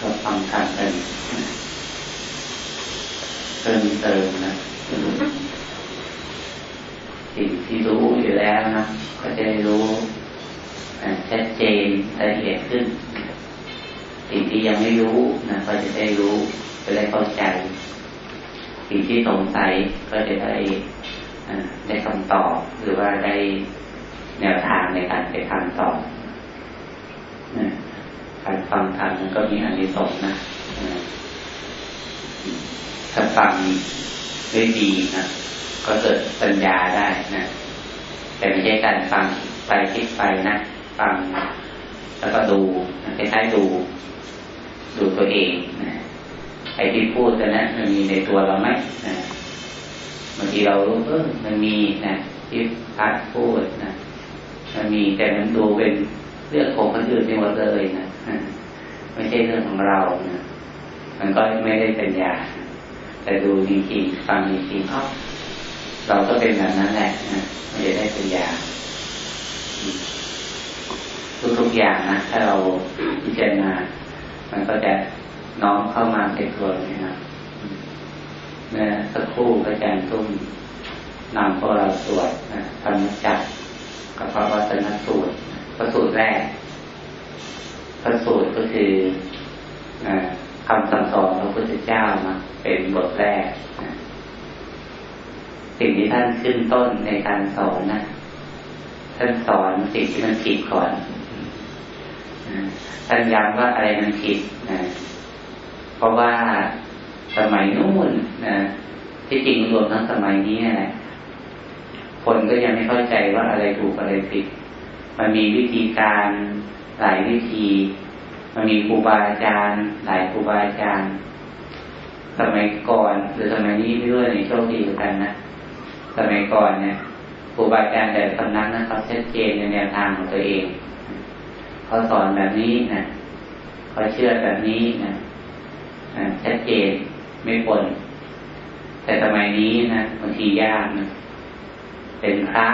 ก็ฟังกันเป็นเติมเติมนะสิ่งที่รู้อยู่แล้วนะก็จะได้รู้ชัดเจนละเอียดขึ้น สิ่งที่ยังไม่รู้นะก็จะได้รู้จะได้เข้าใจ สิ่งที่สงสัยก็จะได้ได้คำตอบหรือว่าได้แนวทางในการไปทำต่อ การฟังธรรมมันก็มีอันที่สองนะถ้าฟังได้ดีนะก็เกิดปัญญาได้นะแต่ไม่ใช่การฟังไปคิดไปนะฟังแล้วก็ดูคล้ายๆดู ดูตัวเองนะไอ้ที่พูดนะมันมีในตัวเราไหมนะบางทีเรารู้เออมันมีนะที่พัดพูดนะมันมีแต่มันดูเป็นเรื่องของคนอื่นไปหมดเลยนะ ไม่ใช่เรื่องของเรานะมันก็ไม่ได้ปัญญา แต่ดูจริงๆฟังจริงๆเราก็เป็นแบบนั้นแหละนะไม่ได้ปัญญาทุกๆอย่างนะถ้าเราพิจารณา มันก็จะน้อมเข้ามาในตัวนะครับเมื่อสักครู่อาจารย์ตุ้มนำพวกเราสวดนะธรรมจักรกับพระวัฒนสูตรพระสูตรแรก พระสูตรก็คือคำสั่งสอนของพระพุทธเจ้ามาเป็นบทแรกสิ่งที่ท่านขึ้นต้นในการสอนนะ ท่านสอนสิ่งที่มันผิดก่อนท่านย้ำว่าอะไรมันผิดนะเพราะว่าสมัยนู้นนะที่จริงรวมทั้งสมัยนี้แหละคนก็ยังไม่เข้าใจว่าอะไรถูกอะไรผิด มันมีวิธีการ หลายวิธีมันมีครูบาอาจารย์หลายครูบาอาจารย์ สมัยก่อนหรือสมัยนี้ไม่รู้ในโชคดีกันนะสมัยก่อนเนี่ยครูบาอาจารย์แต่สำนักนะเขาชัดเจนในแนวทางของตัวเองเขาสอนแบบนี้นะเขาเชื่อแบบนี้นะชัดเจนไม่ปนแต่สมัยนี้นะบางทียากนะเป็นพระ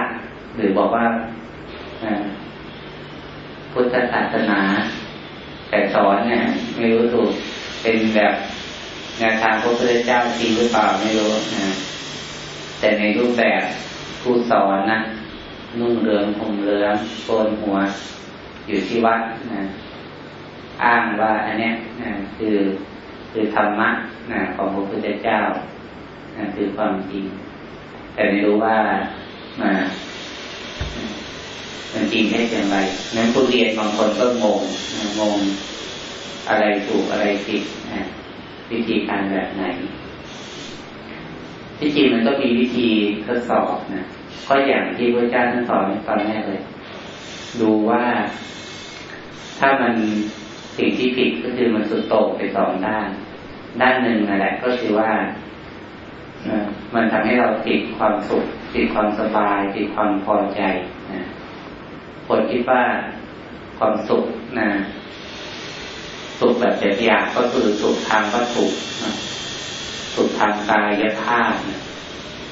หรือบอกว่า พุทธศาสนา แต่สอนเนี่ย ไม่รู้ถูกเป็นแบบแนวทางพระพุทธเจ้าจริงหรือเปล่าไม่รู้นะแต่ในรูปแบบผู้สอนนะนุ่งเหลืองห่มเหลืองโกนหัว อยู่ที่วัดนะอ้างว่าอันเนี้ยนะคือคือธรรมะนะของพระพุทธเจ้านะคือความจริง แต่ไม่รู้ว่ามา มันจริงแค่อย่างไรนั้นผู้เรียนบางคนก็งงงงอะไรถูกอะไรผิดนะวิธีการแบบไหน ที่จริงมันก็มีวิธีทดสอบนะก็อย่างที่พระเจ้าท่านสอนตอนแรกเลย ดูว่าถ้ามันสิ่งที่ผิดก็คือมันสุดโต่งไปสองด้าน ด้านหนึ่งนั่นแหละก็คือว่ามันทำให้เราติดความสุขติดความสบายติดความพอใจ คนคิดว่าความสุขนะสุขแบบเสีอยากก็คือสุขทางวัตถุสุขทางกายภาพนะ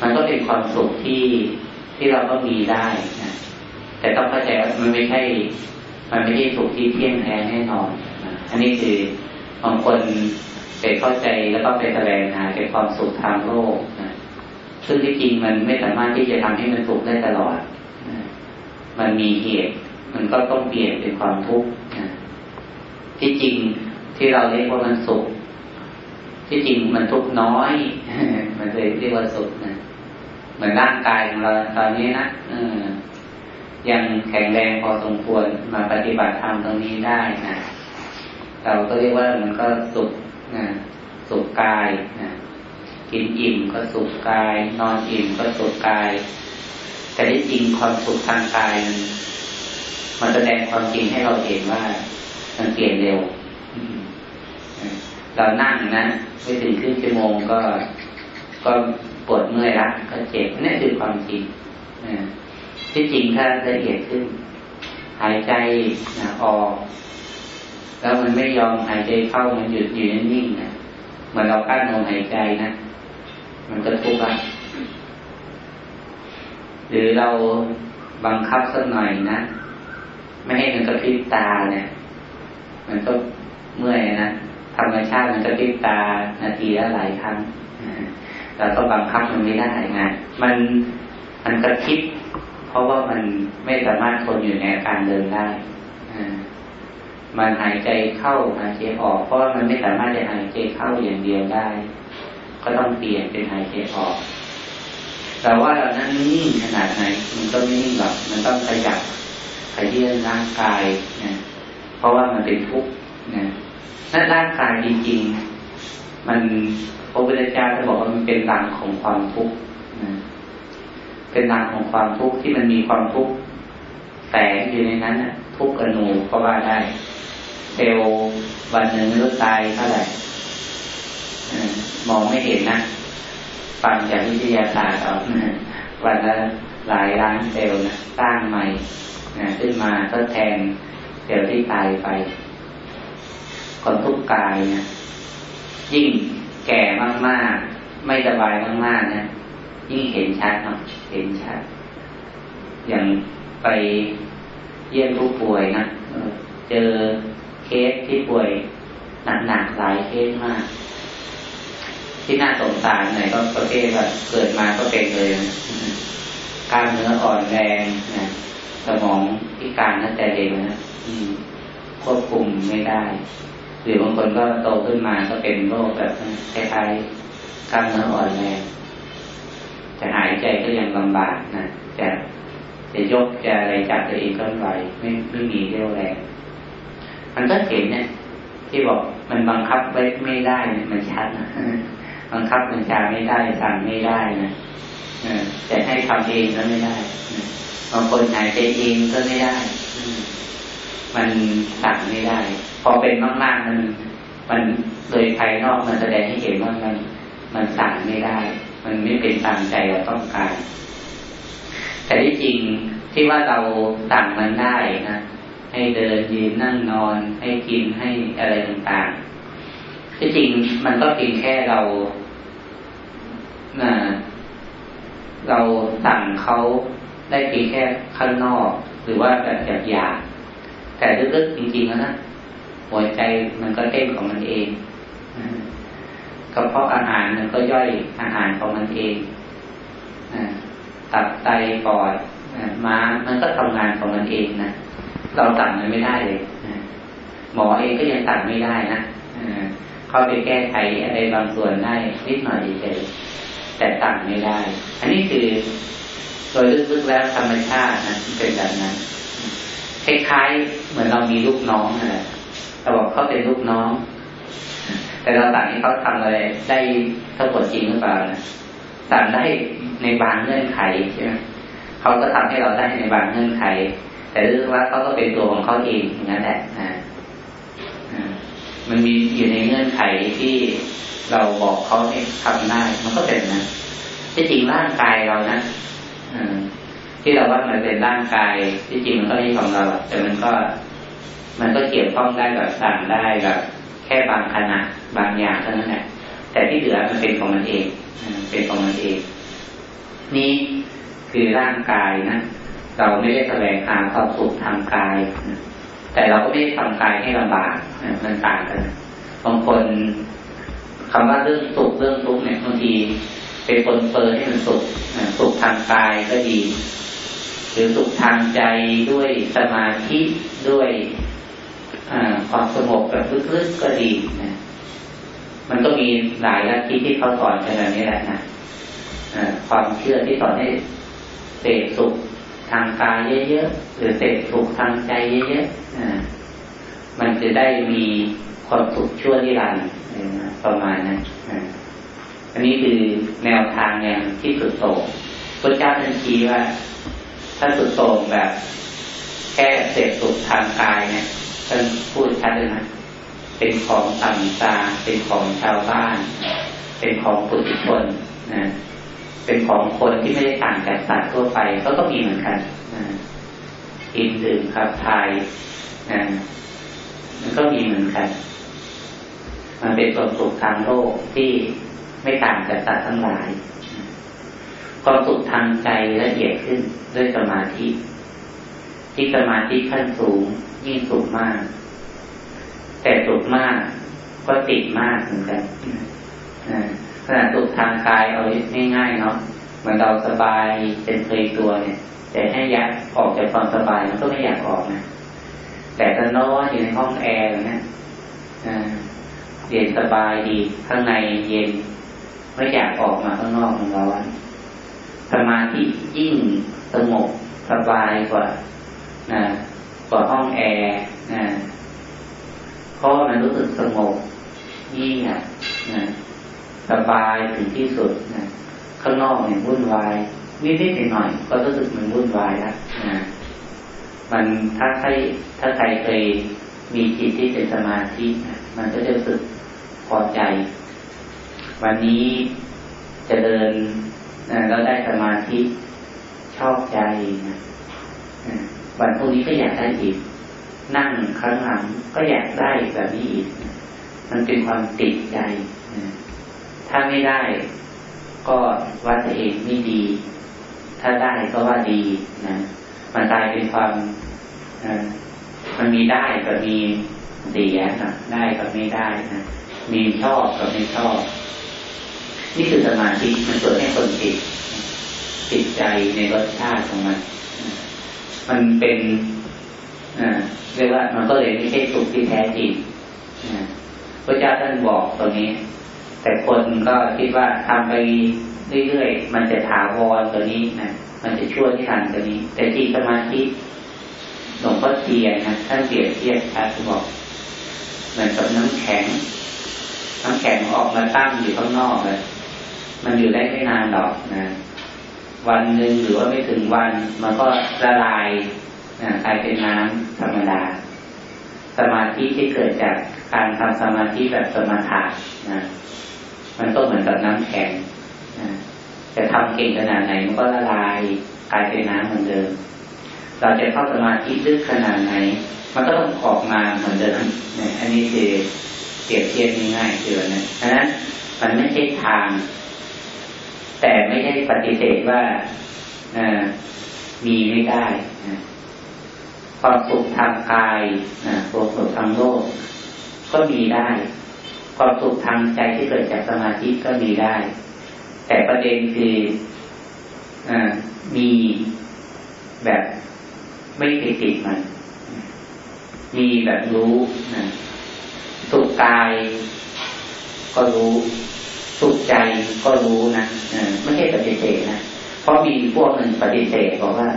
มันก็เป็นความสุขที่ที่เราก็มีได้นะแต่ต้องเข้าใจว่ามันไม่ใช่ มันไม่ใช่สุขที่เที่ยงแท้แน่นอนนะอันนี้คือบางคนไปเข้าใจแล้วก็ไปแสดงหาเป็นความสุขทางโลกนะซึ่งที่จริงมันไม่สามารถที่จะทำให้มันสุขได้ตลอด มันมีเหตุ มันก็ต้องเปลี่ยนเป็นความทุกข์นะที่จริงที่เราเรียกว่ามันสุข ที่จริงมันทุกข์น้อยมันเลยเรียกว่าสุขนะเหมือนร่างกายของเราตอนนี้นะยังแข็งแรงพอสมควรมาปฏิบัติธรรมตรงนี้ได้นะเราก็เรียกว่ามันก็สุขนะสุขกายนะกินอิ่มก็สุขกาย นอนอิ่มก็สุขกาย แต่ที่จริงความสุขทางกายมันแสดงความจริงให้เราเห็นว่ามันเปลี่ยนเร็ว เรานั่งนะไม่ถึงครึ่งชั่วโมงก็ก็ปวดเมื่อยละก็เจ็บนี่คือความจริงที่จริงถ้าละเอียดขึ้น หายใจนะออกแล้วมันไม่ยอมหายใจเข้ามันหยุดอยู่นิ่งๆนะเหมือนเรากั้นลมหายใจนะมันก็ทุกข์ละ หรือเราบังคับสักหน่อยนะ ไม่ให้มันกระพริบตาเนี่ย มันก็เมื่อยนะธรรมชาติมันก็ติดตานาทีละหลายครั้งเราก็บังคับมันไม่ได้ไงมันมันกระทิบเพราะว่ามันไม่สามารถทนอยู่ในการเดินได้มันหายใจเข้าหายใจออก เพราะมันไม่สามารถจะหายใจเข้าอย่างเดียวได้ ก็ต้องเปลี่ยนเป็นหายใจออก แต่ว่าเรานั้นนิ่งขนาดไหนมันก็ไม่นิ่งหรอกมันต้องขยับขยื่นร่างกายนะเพราะว่ามันเป็นทุกข์นะนั่นร่างกายจริงๆ มันพระพุทธเจ้าจะบอกว่ามันเป็นรังของความทุกข์นะเป็นรังของความทุกข์ที่มันมีความทุกข์แฝงอยู่ในนั้นนะทุกข์อนูก็ว่าได้เซลล์วันหนึ่งไม่รู้ตายเท่าไหร่มองไม่เห็นนะ ฟังจากวิทยาศาสตร์เอาวันละหลายล้านเซลล์นะสร้างใหม่นะขึ้นมาก็แทนเซลล์ที่ตายไป คนทุกกายนะยิ่งแก่มากๆ ไม่สบายมากๆนะยิ่งเห็นชัดเนาะเห็นชัด อย่างไปเยี่ยมผู้ป่วยนะเจอเคสที่ป่วยหนักๆหลายเคสมาก ที่น่าสงสารหน่อยก็ประเภทแบบเกิดมาก็เป็นเลยกล้ามเนื้ออ่อนแรงนะสมองพิการตั้งแต่เด็กนะควบคุมไม่ได้ หรือบางคนก็โตขึ้นมาก็เป็นโรคแบบคล้ายๆกล้ามเนื้ออ่อนแรงจะหายใจก็ยังลำบากนะจะจะยกจะอะไรจับตัวเองก็ไหวไม่ไม่มีเรี่ยวแรงมันก็เห็นเนี่ยที่บอกมันบังคับไว้ไม่ได้เนี่ยมันชัดนะ บังคับบัญชาไม่ได้สั่งไม่ได้นะแต่ให้ทำเองก็ไม่ได้บางคนหายใจเองก็ไม่ได้ มันสั่งไม่ได้ พอเป็นมากๆมัน มันโดยภายนอกมันแสดงให้เห็นว่ามัน มันสั่งไม่ได้ มันไม่เป็นตามใจเราต้องการ แต่ที่จริงที่ว่าเราสั่งมันได้นะให้เดินยืนนั่งนอน ให้กินให้อะไรต่างๆที่จริงมันก็เพียงแค่เรา เราสั่งเขาได้เพียงแค่ข้างนอก หรือว่าแบบหยาบๆแต่ลึกๆจริงๆแล้วนะหัวใจมันก็เต้นของมันเองกระเพาะอาหารมันก็ย่อยอาหารของมันเองตับไตปอดม้ามันก็ทำงานของมันเองนะเราสั่งมันไม่ได้เลยหมอเองก็ยังสั่งไม่ได้นะเขาไปแก้ไขอะไรบางส่วนได้นิดหน่อยเฉย แต่สั่งไม่ได้ อันนี้คือโดยลึกๆแล้วธรรมชาตินะเป็นแบบนั้นคล้ายๆเหมือนเรามีลูกน้องอะไรเราบอกเขาเป็นลูกน้อง แต่เราสั่งให้เขาทำอะไรได้ทั้งหมดจริงหรือเปล่านะสั่งได้ในบางเงื่อนไขใช่ไหมเขาก็ทำให้เราได้ในบางเงื่อนไข แต่เรื่องว่าเขาก็เป็นตัวของเขาเองอย่างนั้นแหละนะ มันมีอยู่ในเงื่อนไขที่เราบอกเขาให้ทำได้ มันก็เป็นนะที่จริงร่างกายเรานะที่เราว่ามันเป็นร่างกาย ที่จริงมันก็ไม่ใช่ของเราแต่มันก็ มันก็เกี่ยวข้องได้แบบสั่งได้แบบแค่บางขณะบางอย่างเท่านั้นแหละแต่ที่เหลือมันเป็นของมันเองเป็นของมันเอง นี่คือร่างกายนะเราไม่ได้แสวงหาความสุขทางกาย แต่เราก็ไม่ได้ทำกายให้ลำบากมันต่างกันบางคนคำว่าเรื่องสุขเรื่องทุกข์เนี่ยบางทีเป็นคนเปิดให้มันสุขสุขทางกายก็ดี หรือสุขทางใจด้วยสมาธิด้วยความสงบแบบลึกๆก็ดีนะมันก็มีหลายลัทธิที่เขาสอนกันแบบนี้แหละนะความเชื่อที่สอนให้เสพสุข ทางกายเยอะๆหรือเสพสุขทางใจเยอะๆมันจะได้มีความสุขชั่วนิรันดร์ประมาณนั้นอันนี้คือแนวทางอย่างที่สุดโต่งพระเจ้าท่านชี้ว่า ถ้าสุดโต่งแบบ แค่เสพสุขทางกายเนี่ยท่านพูดชัดเลยนะเป็นของต่ำตาเป็นของชาวบ้าน เป็นของปุถุชนนะ เป็นของคนที่ไม่ได้ต่างจากสัตว์ทั่วไปก็ต้องมีเหมือนกันกินดื่มขับถ่ายนะมันก็มีเหมือนกัน มันเป็นความสุขทางโลกที่ไม่ต่างจากสัตว์ทั้งหลายความสุขทางใจละเอียดขึ้นด้วยสมาธิ ที่สมาธิขั้นสูงยิ่งสูงมาก แต่สุขมากก็ติดมากเหมือนกัน ขนาดสุขทางกายเอาง่ายๆเนาะเหมือนเราสบายเป็นเคยตัวเนี่ย แต่ให้ยักออกจากความสบายมันก็ไม่อยากออกนะแต่ถ้านอนอยู่ในห้องแอร์นะเย็นสบายดีข้างในเย็นไม่อยากออกมาข้างนอกมันร้อนสมาธิยิ่งสงบสบายกว่านะกว่าห้องแอร์นะเพราะมันรู้สึกสงบยิ่งอะนะ สบายถึงที่สุดนะข้างนอกเนี่ยวุ่นวายนิดนิดหน่อยๆก็รู้สึกมันวุ่นวายแล้วนะมันถ้าใครถ้าใครเคยมีจิตที่เป็นสมาธินะมันก็จะรู้สึกพอใจ วันนี้จะเดินนะแล้วได้สมาธิชอบใจนะวันพรุ่งนี้ก็อยากได้อีก นั่งครั้งหลังก็อยากได้แบบนี้อีก มันเป็นความติดใจ ถ้าไม่ได้ ก็ว่าตัวเองไม่ดี ถ้าได้ก็ว่าดีนะมันกลายเป็นความนะมันมีได้กับมีเสียนะได้กับไม่ได้นะมีชอบกับไม่ชอบ นี่คือสมาธิมันเกิดให้คนติดติดใจในรสชาติของมัน มันเป็นเรียกว่ามันก็เลยไม่ใช่สุขที่แท้จริงพระเจ้าท่านบอกตรงนี้ แต่คนก็คิดว่าทำไปเรื่อยๆ มันจะถาวรตัวนี้นะ มันจะช่วยที่ทันตัวนี้ แต่จริงสมาธิหลวงพ่อเทียนนะท่านเปรียบเทียบครับบอกเหมือนกับน้ำแข็ง น้ำแข็งออกมาตั้งอยู่ข้างนอกเลย มันอยู่ได้ไม่นานหรอกนะ วันหนึ่งหรือว่าไม่ถึงวัน มันก็ละลายกลายเป็นน้ำธรรมดา สมาธิที่เกิดจากการทำสมาธิแบบสมถะนะ มันก็เหมือนกับน้ำแข็งจะทำเก่งขนาดไหนมันก็ละลายกลายเป็นน้ำเหมือนเดิม เราจะเข้าสมาธิลึกขนาดไหน มันก็ต้องออกมาเหมือนเดิมนะอันนี้คือเปรียบเทียบง่ายๆคือนะฉะนั้นมันไม่ใช่ทาง แต่ไม่ได้ปฏิเสธว่ามีไม่ได้ความสุขทางกายความสุขทางโลก ก็มีได้ ความสุขทางใจที่เกิดจากสมาธิก็มีได้ แต่ประเด็นคืออมีแบบไม่ติดติดมัน มีแบบรู้นะสุขกายก็รู้สุขใจก็รู้นะไม่ใช่ปฏิเสธนะเพราะมีพวกหนึ่งปฏิเสธบอกว่า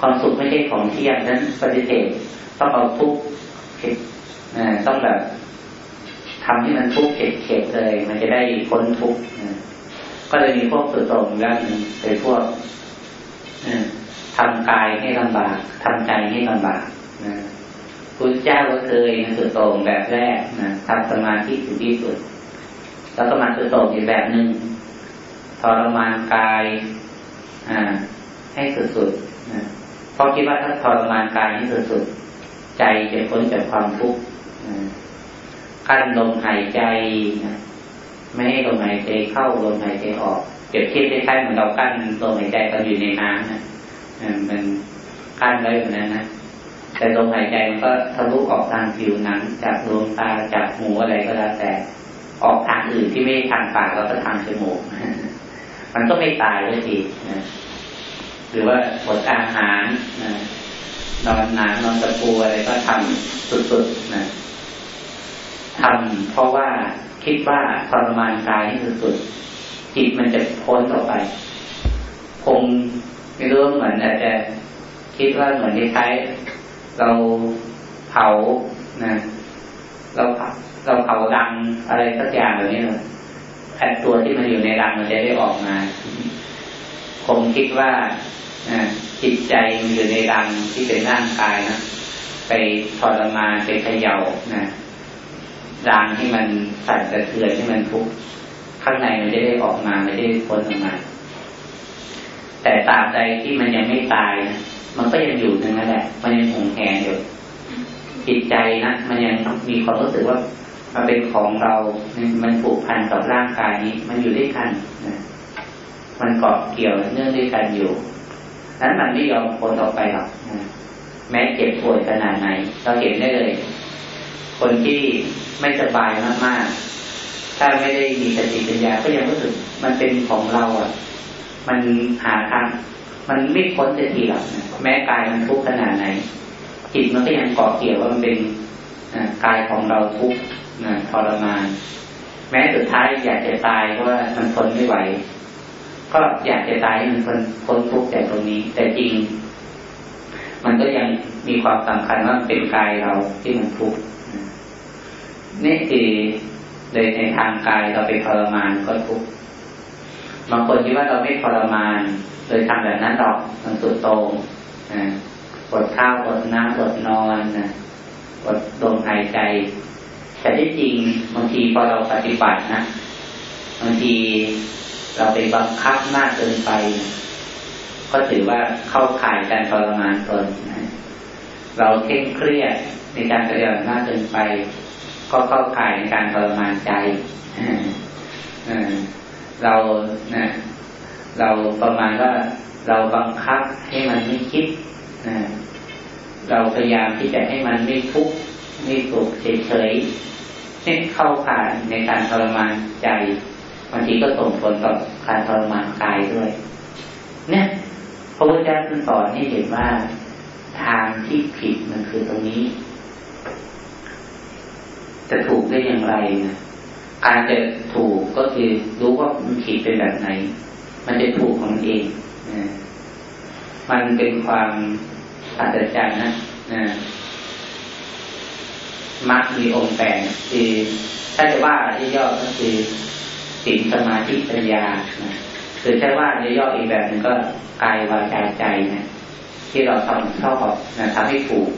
ความสุขไม่ใช่ของเที่ยงนั้นปฏิเสธต้องเอาทุกข์ต้องแบบ ทำให้มันทุกข์เข็ดๆเลย มันจะได้พ้นทุกข์ก็เลยมีพวกสุดตรงด้านหนึ่งเป็นพวกทำกายให้ลำบากทำใจให้ลำบากนะคุณเจ้าก็เคยสุดตรงแบบแรกนะทำสมาธิถึงที่สุด แล้วก็มาสุดโต่งอีกแบบหนึ่งทรมานกาย อ่า ให้สุดๆนะเพราะคิดว่าถ้าทรมานกายให้สุดๆใจจะพ้นจากความทุกข์ กั้นลมหายใจนะไม่ให้ลมหายใจเข้าลมหายใจออกเปรียบเทียบคล้ายๆเหมือนเรากั้นลมหายใจตอนอยู่ในน้ำนะมันกั้นไว้แบบนั้นนะแต่ลมหายใจมันก็ทะลุออกทางผิวหนังจากดวงตาจากหูอะไรก็แล้วแต่ ออกทางอื่นที่ไม่ทางปากเราก็ทางจมูกมันก็ไม่ตายเลยทีนะหรือว่าอดอาหารนะนอนหนานอนตะปูอะไรก็ทำสุดๆนะ ทำเพราะว่าคิดว่าทรมานกายให้สุดจิตมันจะพ้นออกไป คงไม่รู้เหมือนอาจจะคิดว่าเหมือนที่ใช้เราเผานะเราเราเผาดังอะไรสักอย่างแบบนี้เลยแผ่ตัวที่มันอยู่ในรังมันจะได้ออกมา คงคิดว่าจิตใจมันอยู่ในรังที่เป็นร่างกายนะไปทรมานไปเขย่านะ รังที่มันสั่นสะเทือนที่มันทุกข์ข้างในมันจะได้ออกมาไม่ได้พ้นออกมา แต่ตราบใดที่มันยังไม่ตายนะมันก็ยังอยู่นั่นแหละ มันยังหงแหงอยู่จิตใจนะมันยังมีความรู้สึกว่ามันเป็นของเรา มันผูกพันกับร่างกายนี้ มันอยู่ด้วยกันนะมันเกาะเกี่ยวเนื่องด้วยกันอยู่นั้นมันไม่ยอมพ้นออกไปหรอกนะแม้เจ็บปวยขนาดไหน เราเห็นได้เลย คนที่ไม่สบายมากๆ ถ้าไม่ได้มีสติปัญญาก็ยังรู้สึกมันเป็นของเราอะ มันหาทางมันไม่พ้นจะทีหรอกแม้กายมันทุกข์ขนาดไหน จิตมันก็ยังเกาะเกี่ยวว่ามันเป็นกายของเราทุกข์ทรมาน แม้สุดท้ายอยากจะตายเพราะว่ามันทนไม่ไหว ก็อยากจะตายให้มันพ้นพ้นทุกข์จากตรงนี้ แต่จริง มันก็ยังมีความสำคัญว่าเป็นกายเราที่มันทุกข์ นี่คือโดยในทางกายเราไปทรมานก็ทุกข์บางคนคิดว่าเราไม่ทรมานโดยทำแบบนั้นหรอกมันสุดโต่งอดข้าวอดน้ำอดนอนนะอดลมหายใจ แต่ที่จริงบางทีพอเราปฏิบัตินะบางทีเราไปบังคับมากเกินไป ก็ถือว่าเข้าข่ายการทรมานตนนะเราเคร่งเครียดในการปฏิบัติมากเกินไป ก็เข้าข่ายในการทรมานใจเรานะเราประมาณว่าเราบังคับให้มันไม่คิดนะเราพยายามที่จะให้มันไม่ทุกข์ไม่สุขเฉยๆให้เข้าข่ายในการทรมานใจบางทีก็ส่งผลต่อการทรมานกายด้วย เนี่ยพระพุทธเจ้าสอนให้เห็นว่าทางที่ผิดมันคือตรงนี้ จะถูกได้อย่างไรนะการจะถูกก็คือรู้ว่ามันผิดเป็นแบบไหน มันจะถูกของมันเองนะมันเป็นความอัศจรรย์นะนะมักมีองค์แปดคือถ้าจะว่าย่อๆก็คือสิ่งสมาธิปัญญานะหรือใช้ว่าย่อๆอีกแบบหนึ่งก็กายวาจาใจนะที่เราทำชอบนะทำให้ถูก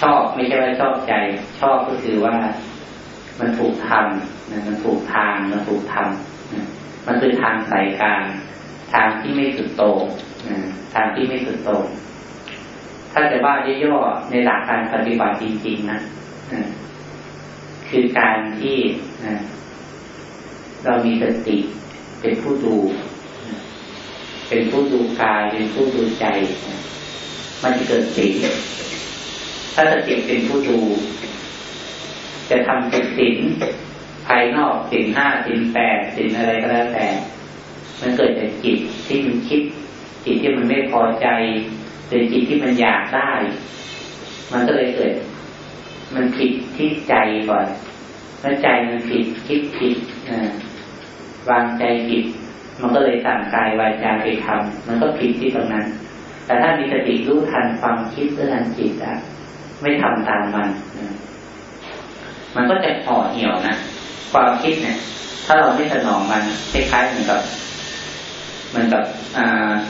ชอบไม่ใช่ว่าชอบใจ ชอบก็คือว่ามันถูกทำนะมันถูกทางมันถูกทำนะมันคือทางสายกลางทางที่ไม่สุดโต่งนะทางที่ไม่สุดโต่งถ้าจะว่าย่อๆในหลักการปฏิบัติจริงๆนะคือการที่เรามีสติเป็นผู้ดู เป็นผู้ดูกายเป็นผู้ดูใจ มันจะเกิดสิ่ง ถ้าสติเป็นผู้ดู จะทำเป็นสิ่งภายนอกสิ่งห้าสิ่งแปดสิ่งอะไรก็แล้วแต่ มันเกิดจากจิตที่มันคิด จิตที่มันไม่พอใจหรือจิตที่มันอยากได้ มันก็เลยเกิด มันผิดที่ใจก่อนแล้วใจมันผิดคิดผิดวางใจผิด มันก็เลยสั่งกายวาจาไปทำมันก็ผิดที่ตรงนั้น แต่ถ้ามีสติรู้ทันความคิดรู้ทันจิตอะ ไม่ทำตามมัน มันก็จะห่อเหี่ยวนะ ความคิดเนี่ย ถ้าเราไม่สนองมันคล้ายๆเหมือนกับเหมือนกับ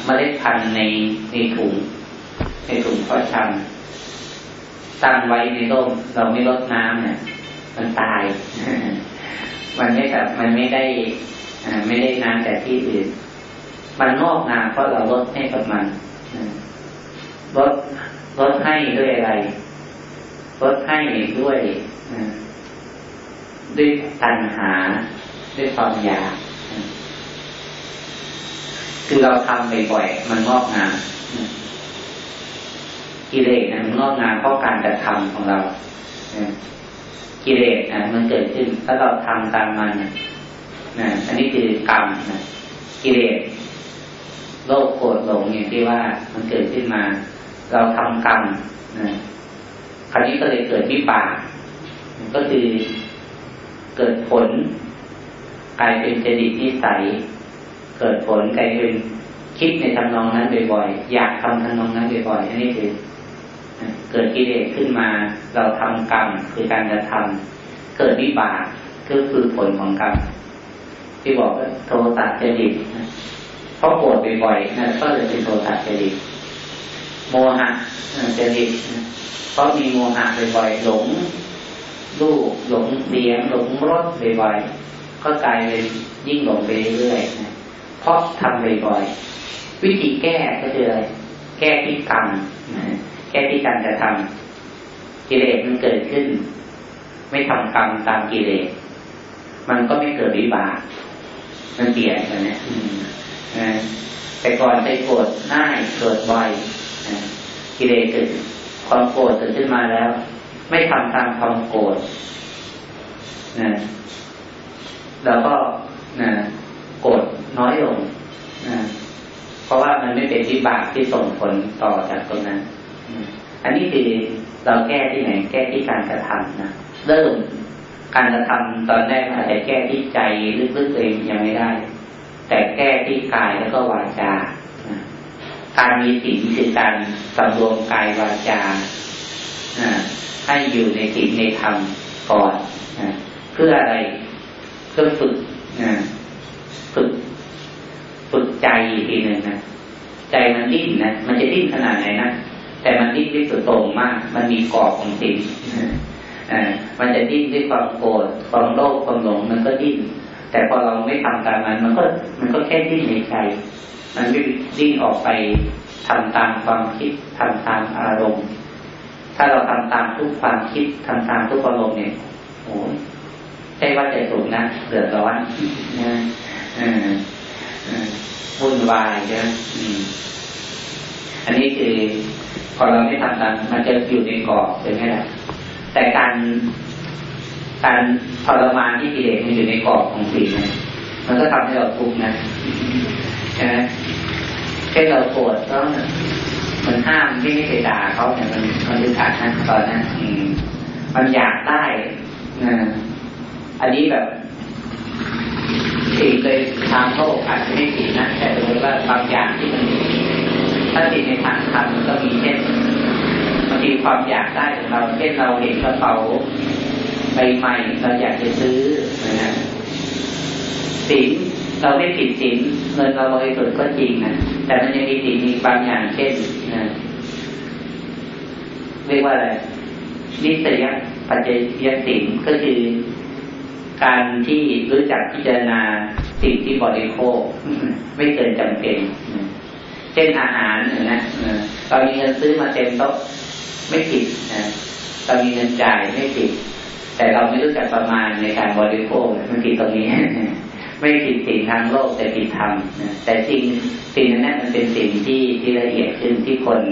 เมล็ดพันธุ์ในในถุงในถุงเพาะชำตั้งไว้ในร่มเราไม่ลดน้ำเนี่ย มันตาย มันไม่แบบมันไม่ได้ไม่ได้น้ำแต่ที่อื่น มันงอกงามเพราะเราลดให้กับมันลดลดให้ด้วยอะไร ลดให้ด้วยด้วยตัณหา ด้วยความอยาก คือเราทำบ่อยๆมันงอกงามกิเลสนะมันงอกงามเพราะการกระทำของเรากิเลสนะมันเกิดขึ้นถ้าเราทำตามมันนะอันนี้คือกรรมนะกิเลสโลภโกรธหลงอย่างที่ว่ามันเกิดขึ้นมา เราทำกรรมนะ คราวนี้ก็เลยเกิดวิบากก็คือเกิดผลกลายเป็นจริตนิสัย เกิดผลกลายเป็นคิดในทำนองนั้นบ่อยๆ อยากทำทำนองนั้นบ่อยๆอันนี้คือเกิดกิเลสขึ้นมาเราทำกรรมคือการกระทำเกิดวิบากก็คือผลของกรรมที่บอกว่าโทสะจริตเพราะโกรธบ่อยๆนั่นก็เลยเป็นโทสะจริต โมหะจริตเพราะมีโมหะบ่อยๆหลงลูกหลงเสียงหลงรสบ่อยๆก็กลายเป็นยิ่งหลงไปเรื่อยๆเพราะทำบ่อยๆวิธีแก้ก็คืออะไรแก้ที่กรรมแก้ที่การจะทำกิเลสมันเกิดขึ้น ไม่ทำกรรมตามกิเลสมันก็ไม่เกิดวิบากมันเปลี่ยนกันเนี่ยแต่ก่อนไปโกรธง่ายเกิดบ่อย กิเลสเกิดความโกรธเกิดขึ้นมาแล้ว ไม่ทำตามความโกรธนะแล้วก็นะโกรธน้อยลงนะเพราะว่ามันไม่เป็นวิบากที่ส่งผลต่อจากตรงนั้น อันนี้คือเราแก้ที่ไหนแก้ที่การกระทำนะเริ่มการกระทำตอนแรกอาจจะแก้ที่ใจลึกๆเองยังไม่ได้ แต่แก้ที่กายแล้วก็วาจา การมีสิ่งคือการสำรวมกายวาจาให้อยู่ในสิ่งในธรรมก่อนเพื่ออะไรเพื่อฝึกฝึกฝึกใจอีกทีหนึ่งนะใจมันดิ้นนะมันจะดิ้นขนาดไหนนะแต่มันดิ้นด้วยสุดโต่งมาก มันมีกรอบของสิ่งมันจะดิ้นด้วยความโกรธความโลภความหลงมันก็ดิ้นแต่พอเราไม่ทำตามมันมันก็ มันก็แค่ดิ้นในใจ มันไม่ดิ้นออกไปทำตามความคิดทำตามอารมณ์ ถ้าเราทำตามทุกความคิดทำตามทุกอารมณ์เนี่ยโอ้ใช่ว่าใจสูงนะเดือดร้อนนะวุ่นวายใช่ไหมอันนี้คือพอเราไม่ทำตามมันจะอยู่ในกรอบใช่ไหมล่ะแต่การการทรมานที่กิเลสมันอยู่ในกรอบของสิ่งนะมันก็ทำให้เราทุกข์นะ ใช่ไหมแค่เราโกรธก็มันห้ามไม่ไม่ไปด่าเขาเนี่ยมันมันดึงขาดนะตอนนั้นมันอยากได้นะอันนี้แบบสิ่งเลยทางโลกอาจจะไม่ผิดนะแต่ถือว่าบางอย่างที่มันถ้าสิ่งในทางธรรมมันก็มีเช่นบางทีความอยากได้ของเราเช่นเราเห็นกระเป๋าใบใหม่เราอยากจะซื้อนะสิน เราไม่ผิดสินเงินเราบริสุทธิ์ก็จริงนะแต่มันยังมีสินมีบางอย่างเช่นนะเรียกว่าอะไรนิสยปัจเจยสินก็คือการที่รู้จักพิจารณาสิ่งที่บริโภค ไม่เกินจำเป็น เช่นอาหารนะเรามีเงินซื้อมาเต็มโต๊ะไม่ผิดนะเรามีเงินจ่ายไม่ผิด แต่เราไม่รู้จักประมาณในการบริโภคมันผิดตรงนี้ ไม่ผิดสิ่งทางโลกแต่ผิดธรรมแต่สิ่งสิ่งนั้นมันเป็นสิ่งที่ที่ละเอียดขึ้นที่คน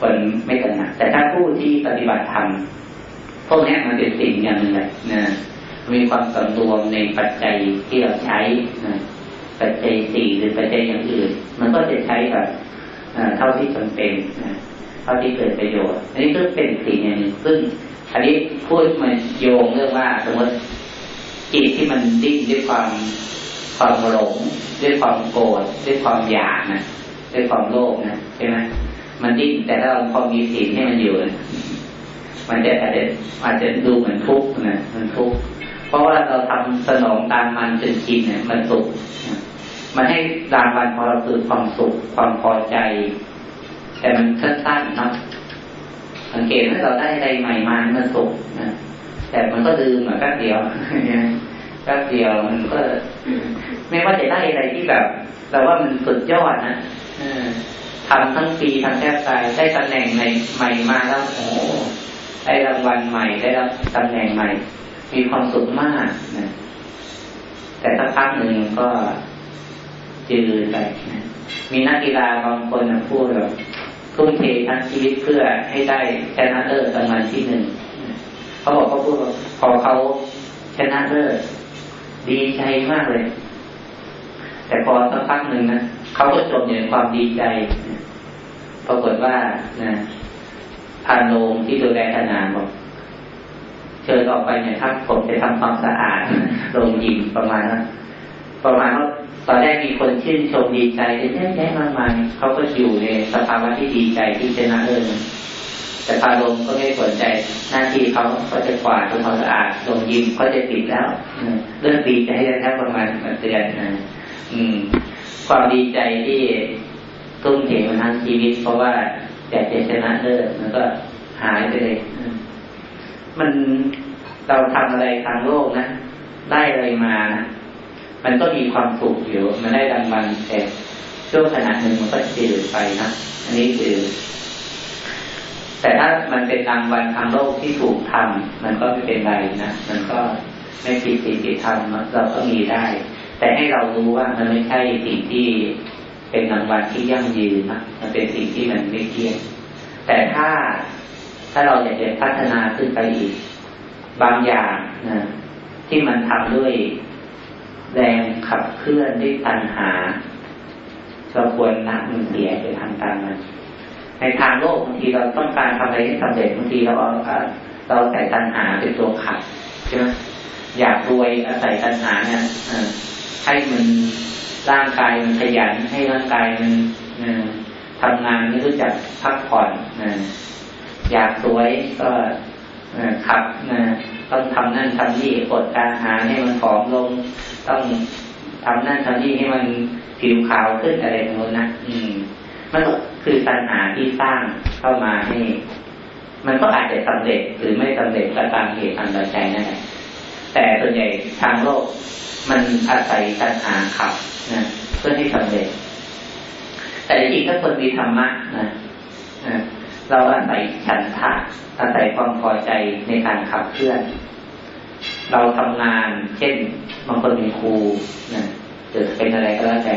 คนไม่ตระหนักแต่ถ้าผู้ที่ปฏิบัติธรรมพวกนี้มันเป็นสิ่งอย่างหนึ่งนะมีความสำรวมในปัจจัยที่เราใช้นะปัจจัยสี่หรือปัจจัยอย่างอื่น มันก็จะใช้แบบเท่าที่จำเป็นนะเท่าที่เกิดประโยชน์ อันนี้ก็เป็นสิ่งอย่างหนึ่งซึ่งอันนี้พูดมาโยงเรื่องว่าสมมติ จิตที่มันดิ้นด้วยความความหลงด้วยความโกรธด้วยความอยากนะด้วยความโลภนะใช่ไหมมันดิ้นแต่ถ้าเราพอมีสิ่งให้มันอยู่มันจะอาจจะอาจจะดูเหมือนทุกข์นะมันทุกข์เพราะว่าเราทำสนองตามมันจนชินเนี่ยมันสุขมันให้รางวัลพอเราคือความสุขความพอใจ แต่มันสั้นๆนะสังเกตว่าเราได้อะไรใหม่มามันสุขนะ แต่มันก็ลืมเหมือนแป๊บเดียวแป๊บเดียวมันก็ ไม่ว่าจะได้อะไรที่แบบแต่ว่ามันสุดยอดนะทำทั้งปีทำแทบตายได้ตำแหน่งใหม่มาแล้วโอ้ได้รางวัลใหม่ได้รับตำแหน่งใหม่ มีความสุขมากนะแต่สักพักหนึ่งก็จืดไปนะมีนักกีฬาบางคนนะพูดแบบทุ่มเททั้งชีวิตเพื่อให้ได้ชนะเลิศรางวัลที่หนึ่ง เขาบอกเขาพูดว่าพอเขาชนะเลิศดีใจมากเลย แต่พอสักพักหนึ่งนะเขาก็จมอยู่ในความดีใจปรากฏว่านะพานโลงที่ดูแลขนาบอกเชิญออกไปเนี่ยครับ ผมจะทำความสะอาดโรงยิมประมาณนั้นประมาณว่าตอนแรกมีคนชื่นชมดีใจเยอะแยะมากมายเขาก็อยู่ในสภาวะที่ดีใจที่ชนะเลิศ แต่พาลมก็ไม่สนใจหน้าที่เขาก็จะกวาดทำความสะอาดโรงยิมก็จะปิดแล้วเรื่องดีใจแค่ประมาณเดือนนะอืม ความดีใจที่ตุ้มเทมาทั้งชีวิต เพราะว่าอยากจะชนะเลิศมันก็หายไปเลย มันเราทำอะไรทางโลกนะได้อะไรมานะมันก็มีความสุขอยู่ มันได้รางวัลแต่ช่วงขณะหนึ่งมันก็จืดไปนะ อันนี้คือ แต่ถ้ามันเป็นรางวัลทางโลกที่ถูกทำมันก็ไม่เป็นไรนะมันก็ไม่ผิดสิ่งที่ทำเราก็มีได้ แต่ให้เรารู้ว่ามันไม่ใช่สิ่งที่เป็นรางวัลที่ยั่งยืนนะมันเป็นสิ่งที่มันไม่เที่ยงแต่ถ้าถ้าเราอยากจะพัฒนาขึ้นไปอีก บางอย่างนะที่มันทำด้วยแรงขับเคลื่อนด้วยตัณหาเราควรละมันเสียไปทางการมัน ในทางโลกบางทีเราต้องการทำอะไรให้สำเร็จบางทีเราเอาเราใส่ตัณหาเป็นตัวขัดใช่ไหมอยากรวยอาศัยตัณหาเนี่ยให้มันร่างกายมันขยันให้ร่างกายมันทำงานไม่รู้จักพักผ่อนอยากสวยก็ขับต้องทำนั่นทำนี่กดการหาให้มันผอมลง ต้องทำนั่นทำนี่ให้มันผิวขาวขึ้นอะไรตรงนู้นนะอืม มันคือปัญหาที่สร้างเข้ามาให้ มันก็อาจจะสำเร็จหรือไม่สำเร็จก็ตามเหตุตามปัจจัยนั่นแหละแต่ส่วนใหญ่ทางโลกมันอาศัยปัญหาขับนะเพื่อให้สำเร็จ แต่จริงถ้าคนมีธรรมะนะเราอาศัยฉันทะอาศัยความพอใจในการขับเคลื่อน เราทำงาน เช่นบางคนเป็นครูนะจะเป็นอะไรก็แล้วแต่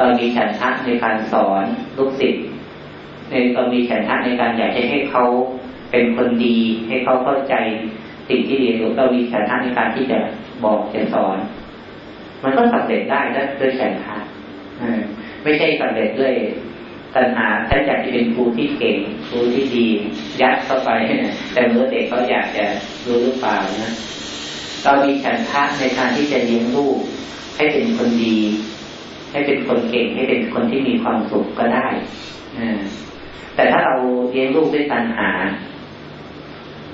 เรามีฉันทะในการสอนลูกศิษย์ในเรามีฉันทะในการอยากจะให้เขาเป็นคนดี ให้เขาเข้าใจสิ่งที่เรียนรู้เรามีฉันทะในการที่จะบอกจะสอน มันก็สำเร็จได้ด้วยฉันทะไม่ใช่สำเร็จด้วยตัณหาฉันอยากจะเป็นครูที่เก่งครูที่ดี ยัดเข้าไปแต่เมื่อเด็กเขาอยากจะรู้หรือเปล่านะเรามีฉันทะในการที่จะเลี้ยงลูกให้เป็นคนดี ให้เป็นคนเก่งให้เป็นคนที่มีความสุขก็ได้แต่ถ้าเราเลี้ยงลูกด้วยตัณหา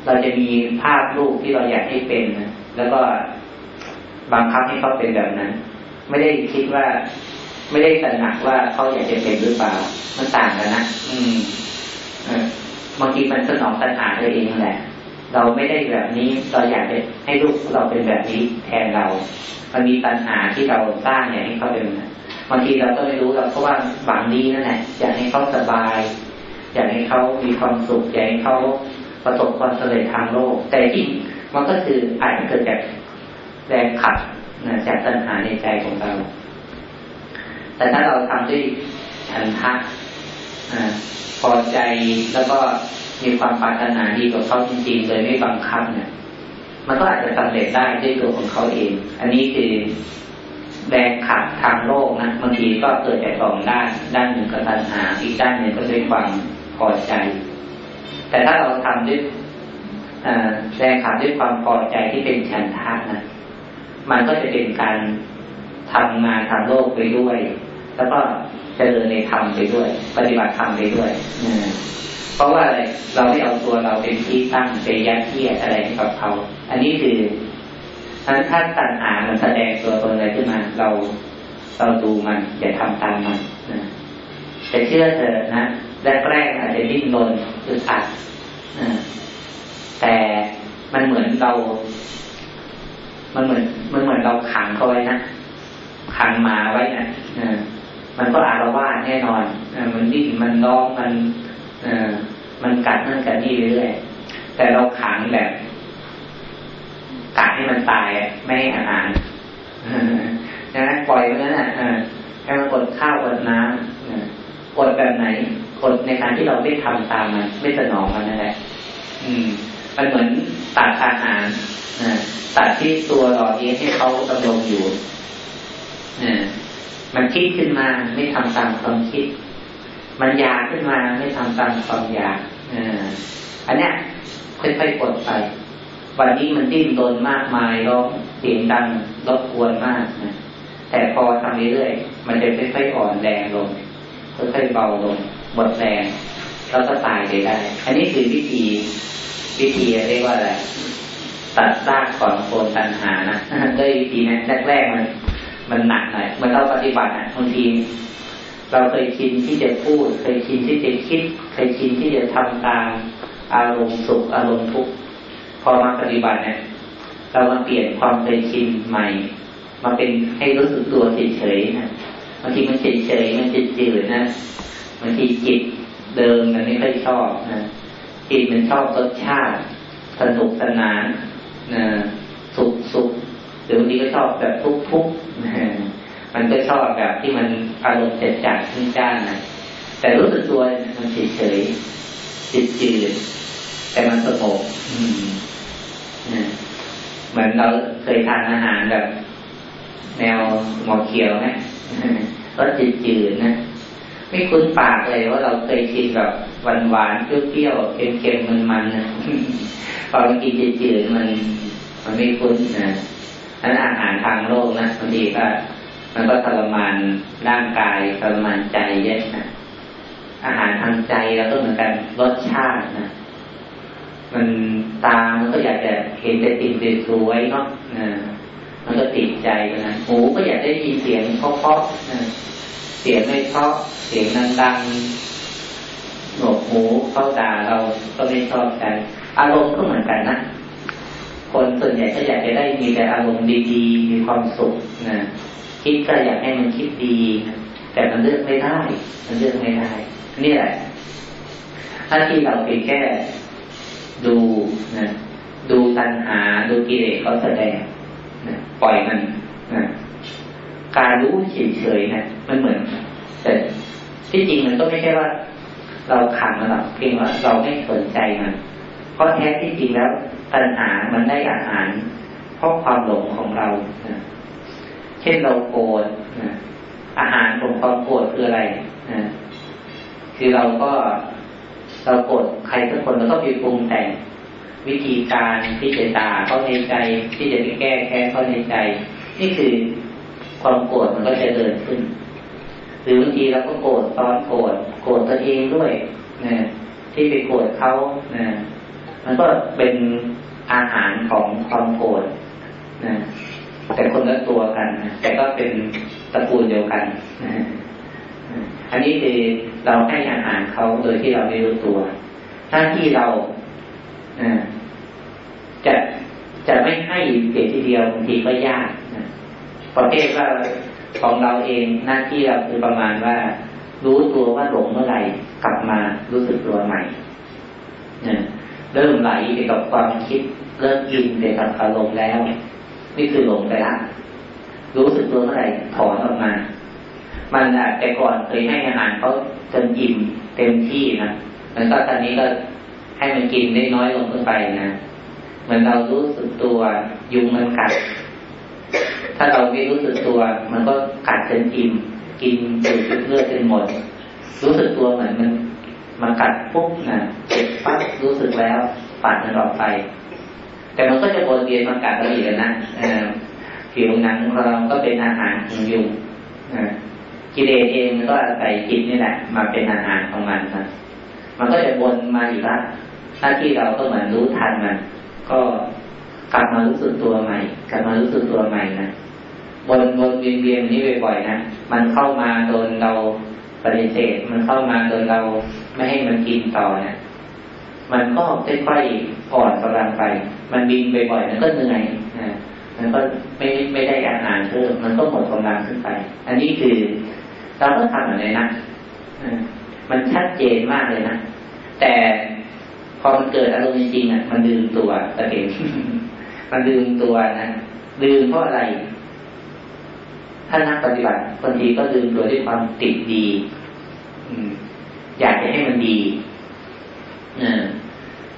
เราจะมีภาพลูกที่เราอยากให้เป็นนะแล้วก็บังคับให้เขาเป็นแบบนั้น ไม่ได้คิดว่า ไม่ได้ตระหนักว่าเขาอยากจะเป็นหรือเปล่า มันต่างกันนะอืมบางทีมันสนองตัณหาตัวเองแหละ เราไม่ได้แบบนี้เราอยากให้ลูกเราเป็นแบบนี้แทนเรา มันมีปัญหาที่เราสร้างเนี่ยให้เขาเป็นบ บางทีเราก็ไม่รู้เราเพราะว่าหวังดีนั่นแหละอยากให้เขาสบาย อยากให้เขามีความสุขอยากให้เขาประสบความสำเร็จทางโลก แต่จริงมันก็คืออาจจะเกิดจากแรงขับจากตัณหาในใจของเรา แต่ถ้าเราทำด้วยฉันทะพอใจแล้วก็มีความปรารถนาดีกับเขาจริงๆเลยไม่บังคับเนี่ย มันก็อาจจะสำเร็จได้ด้วยตัวของเขาเอง อันนี้คือ แรงขัดทางโลกนะบางทีก็เกิดจากสองด้านด้านหนึ่งก็ตัณหาอีกด้านหนึ่งก็ด้วยความพอใจ แต่ถ้าเราทำด้วยแรงขัดด้วยความพอใจที่เป็นฉันทะนะมันก็จะเป็นการทำงานทางโลกไปด้วย แล้วก็เจริญในธรรมไปด้วย ปฏิบัติธรรมไปด้วยเพราะว่าอะไรเราไม่เอาตัวเราเป็นที่ตั้งไปยัดเยียดอะไรกับเขา อันนี้คือ ถ้าถ้าตัณหามันแสดงตัวตนอะไรขึ้นมา เราเราดูมันอย่าทำตามมันนะแต่เชื่อเถอะนะแรกๆอาจจะดิ้นรนอึดอัดแต่มันเหมือนเรา มันเหมือน มันเหมือนเราขังเขาไว้นะขังมาไว้นะมันก็อารวาสแน่นอนมันดิ้นมันร้องมันอมันกัดนั่นกัดนี่เรื่อยแต่เราขังแบบ กัดให้มันตายไม่ให้อาหารนะปล่อยมันนั้นอะให้มันกดข้าวกดน้ำกดแบบไหนกดในการที่เราไม่ทำตามมันไม่สนองมันนั่นแหละอืม มันเหมือนตัดอาหารตัดที่ตัวหล่อเลี้ยงให้เขาดำรงอยู่มันคิดขึ้นมาไม่ทำตามความคิด มันอยากขึ้นมาไม่ทำตามความอยากอันเนี้ยค่อยๆกดไป วันนี้มันดิ้นรนมากมายร้องเสียงดังรบกวนมากนะแต่พอทำเรื่อยๆมันจะค่อยๆอ่อนแรงลงค่อยๆเบาลงหมดแรงแล้วก็ตายไปได้ อันนี้คือวิธีวิธีเรียกว่าอะไรตัดซากก่อนโคนตันหานะด้วยวิธีนั้นแรกๆมัน มันหนักหน่อยมันเราปฏิบัติอะบางทีเราเคยชินที่จะพูด เคยชินที่จะคิด เคยชินที่จะทำตามอารมณ์สุขอารมณ์ทุกข์ อมาปฏิบัติเนี่ยเรามาเปลี่ยนความเคยชินใหม่ มาเป็นให้รู้สึกตัวเฉยๆนะบางทีมันเฉยๆมันจืดๆนะบางทีจิตเดิมมันไม่ค่อยชอบนะจิตมันชอบรสชาติ สนุกสนานนะสุขสุขหรือบางทีก็ชอบแบบทุกๆมันก็ชอบแบบที่มันอารมณ์เจ็ดจัดขึ้นจ้านนะแต่รู้สึกตัวมันเฉยเฉยจิตจืดแต่มันสงบ เหมือนเราเคยทานอาหารแบบ แนวหมอเขียวไหมรสจืดๆนะไม่คุ้นปากเลยว่าเราเคยกินแบบหวานหวานเปรี้ยวๆเค็มๆมันๆนะพอเรากินจืดๆมัน มันไม่คุ้นนะนั้นอาหารทางโลกนะบางทีก็มันก็ทรมานร่างกายทรมานใจเยอะนะอาหารทางใจเราก็เหมือนกันรสชาตินะ มันตา มันก็อยากจะเห็นแต่สิ่งสวยเนาะนะมันก็ติดใจนะหูก็อยากได้ยินเสียงเพราะๆเสียงไม่เพราะเสียงดังๆหนวกหูเข้าตาเราก็ไม่ชอบใจ อารมณ์ก็เหมือนกันนะ คนส่วนใหญ่ก็อยากจะได้มีแต่อารมณ์ดีๆ มีความสุขนะคิดก็อยากให้มันคิดดีนะแต่มันเลือกไม่ได้ มันเลือกไม่ได้ นี่แหละ ถ้าที่เราเพียงแค่ ดูนะดูตัณหาดูกิเลสเขาแสดงนะปล่อยมันนะการรู้เฉยๆนะมันเหมือน แต่ที่จริงมันก็ไม่ใช่ว่า เราขังมันหรอกเพียงว่าเราไม่สนใจมันเพราะแท้ที่จริงแล้วตัณหามันได้อาหารเพราะความหลงของเรานะเช่นเราโกรธนะอาหารของความโกรธคืออะไรนะคือเราก็ เราโกรธใครสักคนเราก็ไปปรุงแต่งวิธีการที่จะด่าเขาในใจ ที่จะไปแก้แค้นเขาในใจ นี่คือความโกรธมันก็จะเดินขึ้น หรือบางทีเราก็โกรธตอนโกรธโกรธตัวเองด้วยนะที่ไปโกรธเขานะมันก็เป็นอาหารของความโกรธนะแต่คนละตัวกันนะแต่ก็เป็นตระกูลเดียวกันนะ อันนี้คือเราให้อาหารเขาโดยที่เราไม่รู้ตัวหน้าที่เราจะจะไม่ให้เสียทีเดียวบางทีก็ยากนะประเภทว่าของเราเองหน้าที่เราคือประมาณว่า รู้ตัวว่าหลงเมื่อไหร่กลับมารู้สึกตัวใหม่นะเริ่มไหลไปกับความคิดเริ่มยินไปกับอารมณ์แล้ว นี่คือหลงไปละรู้สึกตัวเมื่อไหร่ถอนออกมา มันแต่ก่อนเคยให้อาหารเขาจนอิ่มเต็มที่นะมันก็ตอนนี้ก็ให้มันกินได้น้อยลงขึ้นไปนะเหมือนเรารู้สึกตัวยุงมันกัด ถ้าเราไม่รู้สึกตัว มันก็กัดจนอิ่มกินจนเลือดจนหมด รู้สึกตัวเหมือนมันมากัดปุ๊บนะเจ็บปั๊บรู้สึกแล้วปัดมันออกไป แต่มันก็จะวนเวียนมากัดเราอีกนะผิวหนังของเราก็เป็นอาหารของยุง กิเลสเองก็อาศัยจิตนี่แหละมาเป็นอาหารของมันครับมันก็จะวนมาอีกละหน้าที่เราก็เหมือนรู้ทันมัน ก็กลับมารู้สึกตัวใหม่ กลับมารู้สึกตัวใหม่นะวนวนเวียนเวียนนี้บ่อยๆนะมันเข้ามาโดนเราปฏิเสธ มันเข้ามาโดนเราไม่ให้มันกินต่อเนะมันก็ค่อยๆอ่อนกำลังไป มันบินบ่อยๆมันก็เหนื่อยนะมันก็ไม่ไม่ได้อาหารเพิ่มมันก็หมดกำลังขึ้นไป อันนี้คือ เราก็ทำอะไรนะมันชัดเจนมากเลยนะ แต่พอมันเกิดอารมณ์จริงๆอะ มันลืมตัวตะเห็นมันลืมตัวนะลืมเพราะอะไรถ้านักปฏิบัติบางทีก็ลืมตัวด้วยความติดดีอยากจะให้มันดี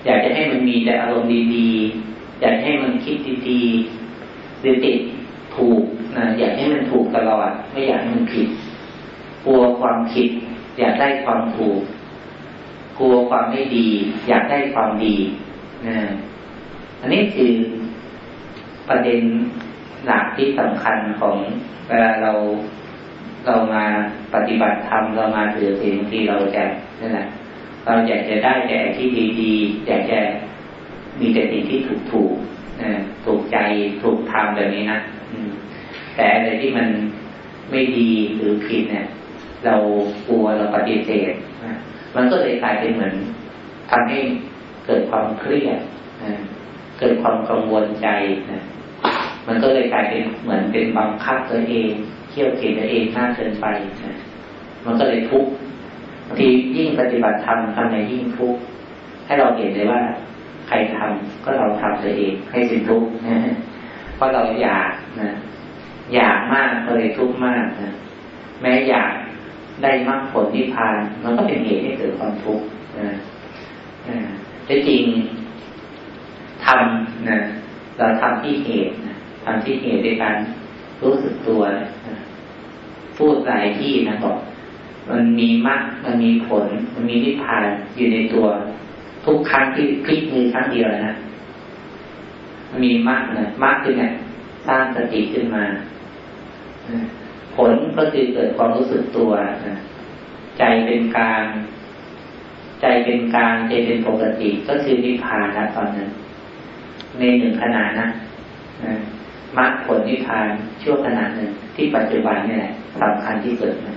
อยากจะให้มันมีแต่อารมณ์ดีๆ อยากให้มันคิดดีๆหรือติดถูกนะอยากให้มันถูกตลอด ไม่อยากให้มันผิด ลัวความผิด อยากได้ความถูก กลัวความไม่ดี อยากได้ความดีนะอันนี้คือประเด็นหลักที่สำคัญของเวลาเราเรามาปฏิบัติธรรมเรามาถือศีลที่เราจะนั่นแหละเราอยากจะได้แต่ที่ดีๆอยากจะมีแต่สิ่งที่ถูกถูกถูกใจถูกทำแบบนี้นะแต่อะไรที่มันไม่ดีหรือผิดเนี่ย เรากลัวเราปฏิเสธมันก็เลยกลายเป็นเหมือนทำให้เกิดความเครียดเกิดความกังวลใจนะมันก็เลยกลายเป็นเหมือนเป็นบังคับตัวเองเขี่ยวเข็นตัวเองมากเกินไปนะมันก็เลยทุกข์บางทียิ่งปฏิบัติธรรมทำในยิ่งทุกข์ให้เราเห็นเลยว่า ใครทำก็เราทำตัวเองให้เป็นทุกข์นะเพราะเราอยากนะอยากมากก็เลยทุกข์มากนะแม้อยาก ได้มรรคผลนิพพาน มันก็เป็นเหตุให้เกิดความทุกข์นะแต่จริงทำนะเราทำที่เหตุนะทำที่เหตุในการรู้สึกตัวนะพูดหลายที่นะบอกมันมีมรรคมันมีผล มันมีนิพพานอยู่ในตัว ทุกครั้งที่คลิกมือครั้งเดียวนะมันมีมรรคนะมรรคคือเนี่ยสร้างสติขึ้นมา ผลก็คือเกิดความรู้สึกตัวนะใจเป็นกลางใจเป็นกลางใจเป็นปกติก็คือนิพพานนะตอนนั้น ในหนึ่งขณะนะมรรคผลนิพพานชั่วขณะหนึ่งที่ปัจจุบันนี่แหละสำคัญที่สุดนะ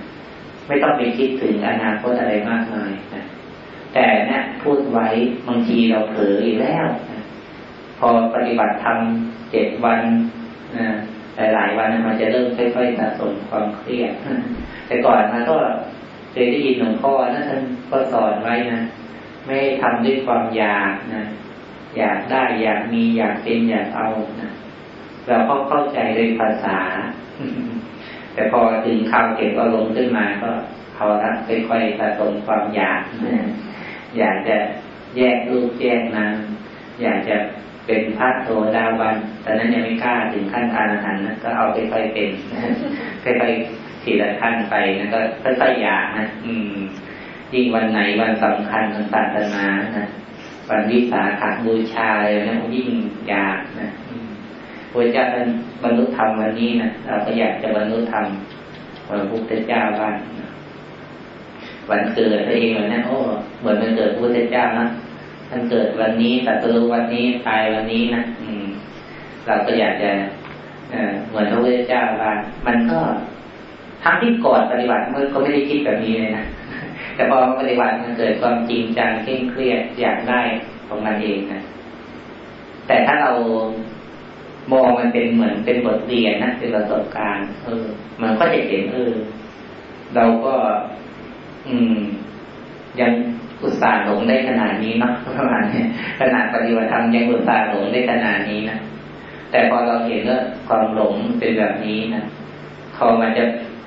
ไม่ต้องไปคิดถึงอนาคตอะไรมากมายนะแต่เนี่ยพูดไว้บางทีเราเผลออีกแล้วนะพอปฏิบัติทำเจ็ดวันนะ หลายๆวันมันจะเริ่มค่อยๆสะสมความเครียดแต่ก่อนมันก็เคยได้ยินหลวงพ่อนะท่านก็สอนไว้นะไม่ทำด้วยความอยากนะอยากได้อยากมีอยากเป็นอยากเอานะเราก็เข้าใจด้วยภาษา แต่พอถึงคราวเก็บอารมณ์ขึ้นมาก็เขาละค่อยๆสะสมความอยากอยากจะแยกรูปแยกนามอยากจะ เป็นพระโสดาบันตอนนั้นยังไม่กล้าถึงขั้นอรหันต์นะก็เอาไปค่อยเป็นค่อยๆทีละขั้นไปนะก็ค่อยๆอยากนะอืม ยิ่งวันไหนวันสำคัญของศาสนานะวันวิสาขบูชาอะไรนะยิ่งอยากนะพระเจ้าท่านบรรลุธรรมวันนี้นะเราก็อยากจะบรรลุธรรมวันพุทธเจ้าบ้านวันเกิดตัวเองเลยนะโอ้เหมือนวันเกิดพระพุทธเจ้านะ ท่านเกิดวันนี้แต่ตัววันนี้ตายวันนี้นะอืม เราก็อยากจะเหมือนพระพุทธเจ้าบ้ามันก็ทั้งที่ก่อนปฏิบัติมันก็ไม่ได้คิดแบบนี้เลยนะแต่พอปฏิบัติมันเกิดความจริงจังเคร่งเครียดอยากได้ของมันเองนะแต่ถ้าเรามองมันเป็นเหมือนเป็นบทเรียนนะเป็นประสบการณ์เออ มันก็จะเห็นเออเราก็ อืม ยัง อุตส่าห์หลงได้ขนาดนี้เนาะประมาณนี้ขนาดปฏิบัติธรรมยังอุตส่าห์หลงได้ขนาดนี้นะแต่พอเราเห็นว่าความหลงเป็นแบบนี้นะพอมันจะ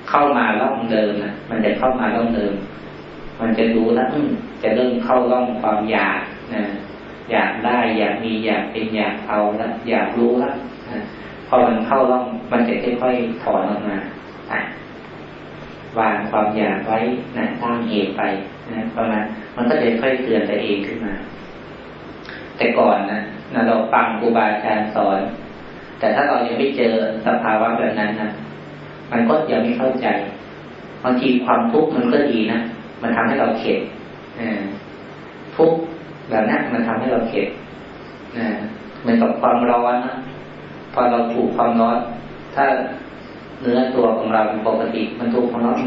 เข้ามาล่องเดิมนะมันจะเข้ามาล่องเดิม มันจะรู้แล้วจะเริ่มเข้าล่องความอยากนะอยากได้อยากมีอยากเป็นอยากเอาแล้วอยากรู้แล้วพอมันเข้าล่องมันจะค่อยๆถอนออกมาอะ วางความอยากไว้นะสร้างเหตุไปนะประมาณมันก็จะค่อยเตือนตัวเองขึ้นมา แต่ก่อนนะนะเราฟังครูบาอาจารย์สอน แต่ถ้าเรายังไม่เจอสภาวะแบบนั้นนะมันก็ยังไม่เข้าใจบางทีความทุกข์มันก็ดีนะมันทำให้เราเข็ดทุกข์แบบนั้นมันทำให้เราเข็ดเหมือนกับความร้อนนะพอเราถูกความร้อน ถ้า เนื้อตัวของเราเป็นปกติ มันถูกความร้อน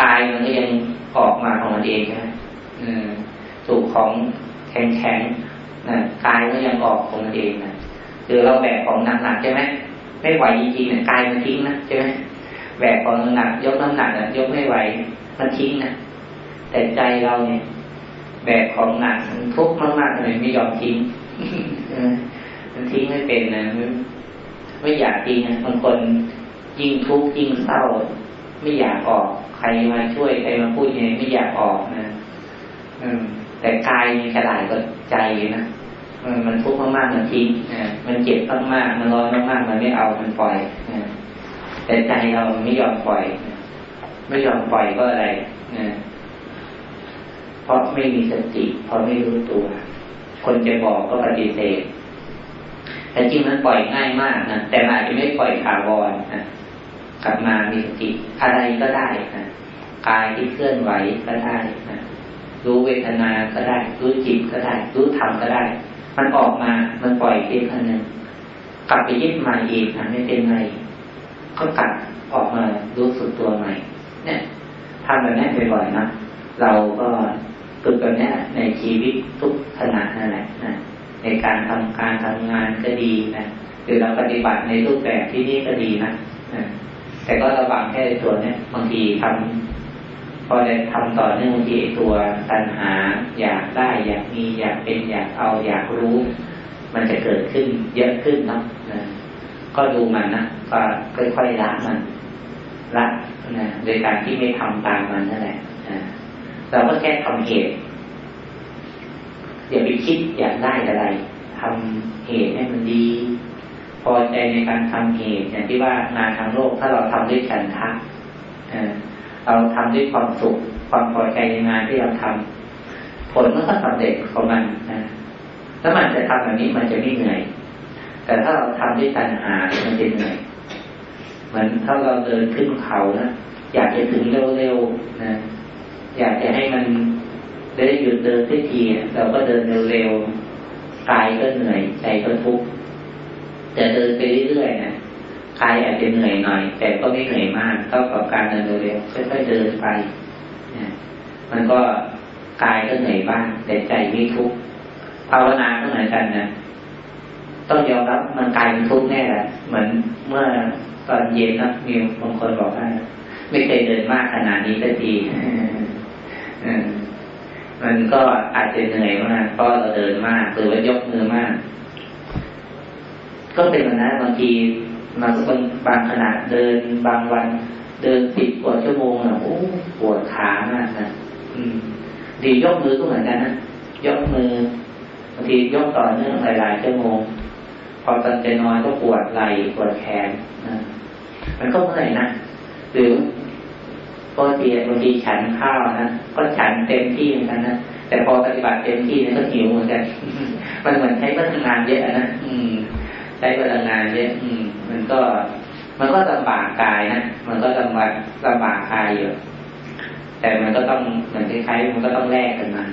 กายมันก็ยังออกมาของมันเองใช่ไหมถูกของแข็งแข็งนะกายก็ยังออกของมันเองนะคือเราแบกของหนักๆใช่ไหมไม่ไหวจริงๆนะกายมันทิ้งนะใช่ไหมแบกของหนักยกน้ำหนักยกไม่ไหวมันทิ้งนะแต่ใจเราเนี่ยแบกของหนักมันทุกข์มากๆเลยไม่ยอมทิ้งมันทิ้งไม่เป็นนะไม่อยากทิ้งนะบางคน ยิ่งทุกข์ยิ่งเศร้า ไม่อยากออก ใครมาช่วยใครมาพูดยังไงไม่อยากออกนะอืม แต่กายมีกระดาษก็ใจนะมันทุกข์มากๆมันทิ้งมันเจ็บมากๆมันร้อนมากๆมันไม่เอามันปล่อยนะแต่ใจเราไม่ยอมปล่อยไม่ยอมปล่อยก็อะไรนะเพราะไม่มีสติ เพราะไม่รู้ตัว คนจะบอกก็ปฏิเสธแต่จริงมันปล่อยง่ายมากนะแต่อาจจะไม่ปล่อยถาวรนะ กลับมามีสติอะไรก็ได้นะกายที่เคลื่อนไหวก็ได้นะรู้เวทนาก็ได้ รู้จิตก็ได้ รู้ธรรมก็ได้ มันออกมามันปล่อยเพียงแค่นึงกลับไปยึดมาอีกนะไม่เป็นไรก็กลับออกมารู้สึกตัวใหม่ เนี่ยทำแบบนี้บ่อยๆนะเราก็ฝึกแบบนี้ในชีวิตทุกขณะนั่นแหละนะในการทำการทำงานก็ดีนะหรือเราปฏิบัติในรูปแบบที่นี่ก็ดีนะนะ แต่ก็ระวังแค่ตัวเนี้ยบางทีทำพอได้ทำต่อเนื่องบางทีตัวตัณหา อยากได้อยากมีอยากเป็นอยากเอาอยากรู้ มันจะเกิดขึ้นเยอะขึ้นเนาะนะก็ดูมันนะก็ค่อยๆละมันละนะโดยการที่ไม่ทำตามมันนั่นแหละเราก็แค่ทำเหตุอย่าไปคิดอยากได้อะไรทำเหตุให้มันดี พอใจในการทำเหตุอย่างที่ว่างานทางโลกถ้าเราทำด้วยฉันทะเราทำด้วยความสุข ความพอใจในงานที่เราทำผลมันก็สำเร็จของมันนะถ้ามันจะทำแบบนี้มันจะไม่เหนื่อย แต่ถ้าเราทำด้วยตัณหามันจะเหนื่อยเหมือนถ้าเราเดินขึ้นเขานะอยากจะถึงเร็วๆนะอยากจะให้มันได้หยุดเดินทีทีเราก็เดินเร็วๆกายก็เหนื่อยใจก็ทุกข์ แต่เดินไปเรื่อยๆนะกายอาจจะเหนื่อยหน่อย แต่ก็ไม่เหนื่อยมากเท่ากับการเดินเร็วๆค่อยๆเดินไปนะมันก็กายก็เหนื่อยบ้างแต่ใจไม่ทุกข์ภาวนาก็เหมือนกันนะต้องยอมรับมันกายเป็นทุกข์แน่แหละเหมือนเมื่อตอนเย็นนะมีบางคนบอกว่าไม่เคยเดินมากขนาดนี้สักทีมันก็อาจจะเหนื่อยมากเพราะเราเดินมากหรือว่ายกมือมาก ก็เป็นแบบนั้นบางทีมันก็เป็นบางขนาดเดินบางวัน เดินสิบกว่าชั่วโมงอะโอ้ปวดขามากนะอืมดียกมือก็เหมือนกันนะยกมือบางทียกต่อเนื่องหลายๆชั่วโมง พอตอนจะนอนก็ปวดไหล่ปวดแขนนะมันก็เมื่อยนะหรือก็เตียบางทีฉันข้าวนะก็ฉันเต็มที่เหมือนกันนะแต่พอปฏิบัติเต็มที่เนี่ยก็หิวเหมือนกันมันเหมือนใช้พลังงานเยอะนะอืม ใช้พลังงานเยอะอืม มันก็ มันก็ลำบากกายนะมันก็ลำบากลำบากกายอยู่แต่มันก็ต้องเหมือนคล้ายๆมันก็ต้องแลกกันมา